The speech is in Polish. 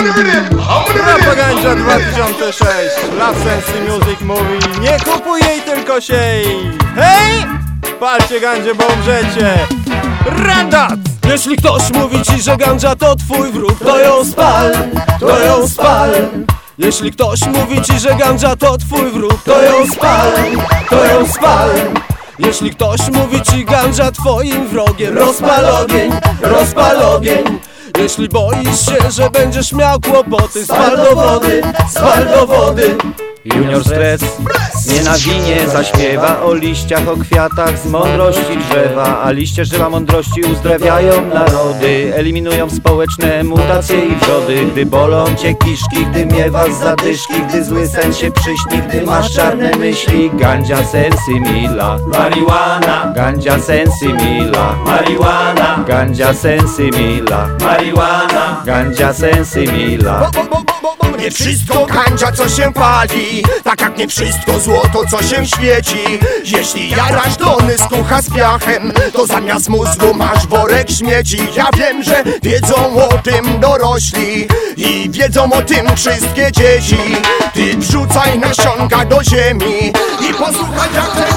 Propaganda 2006 Love Sense Music mówi Nie kupuj jej, tylko siej. Hej! Palcie gandzie, bo umrzecie. Randat! Jeśli ktoś mówi ci, że ganja to twój wróg To ją spal, to ją spal. Jeśli ktoś mówi ci, że ganja to twój wróg To ją spal, to ją spal. Jeśli ktoś mówi ci ganja twoim wrogiem Rozpal ogień, rozpal ogień jeśli boisz się, że będziesz miał kłopoty Spal do wody, spal do wody Junior stres. Nie na winie zaśpiewa o liściach, o kwiatach z mądrości drzewa A liście drzewa mądrości uzdrawiają narody. Eliminują społeczne mutacje i wrzody. Gdy bolą cię kiszki, gdy miewasz zadyszki Gdy zły sen się przyśni, gdy masz czarne myśli. Gandzia sensi mila. Marihuana. Gandzia sensi mila. Marihuana. Gandzia sensi mila. Marihuana. Gandzia Nie wszystko gandzia, co się pali. Tak jak nie wszystko złoto, co się świeci. Jeśli jarasz dony z kucha z piachem To zamiast mózgu masz worek śmieci. Ja wiem, że wiedzą o tym dorośli I wiedzą o tym wszystkie dzieci. Ty wrzucaj nasionka do ziemi I posłuchaj jak